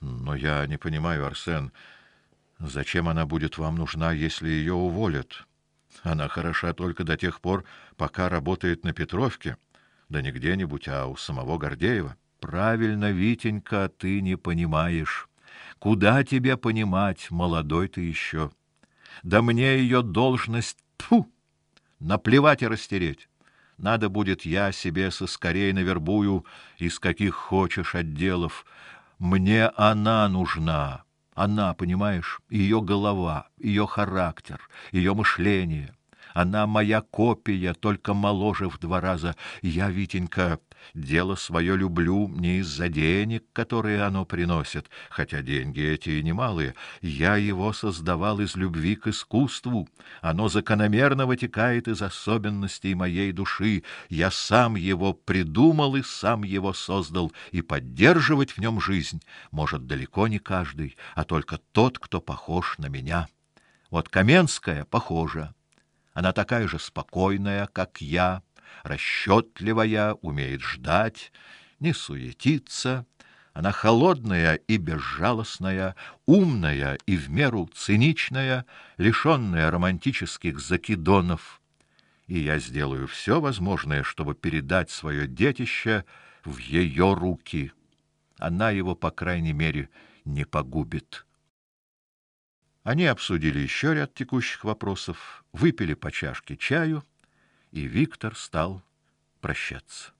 Но я не понимаю, Арсен, зачем она будет вам нужна, если ее уволят? Она хороша только до тех пор, пока работает на Петровке, да не где-нибудь, а у самого Гордеева. Правильно, Витенька, ты не понимаешь. Куда тебе понимать, молодой ты еще. Да мне ее должность, тьфу, наплевать и растереть. Надо будет я себе со скорей навербую из каких хочешь отделов. Мне она нужна. Она, понимаешь, ее голова, ее характер, ее мышление. Она моя копия, только моложе в два раза. Я, Витенька, дело свое люблю не из-за денег, которые оно приносит, хотя деньги эти и немалые. Я его создавал из любви к искусству. Оно закономерно вытекает из особенностей моей души. Я сам его придумал и сам его создал, и поддерживать в нем жизнь может далеко не каждый, а только тот, кто похож на меня. Вот Каменская похожа. Она такая же спокойная, как я, расчетливая, умеет ждать, не суетиться. Она холодная и безжалостная, умная и в меру циничная, лишенная романтических закидонов. И я сделаю все возможное, чтобы передать свое детище в ее руки. Она его, по крайней мере, не погубит. Они обсудили еще ряд текущих вопросов, выпили по чашке чаю, и Виктор стал прощаться.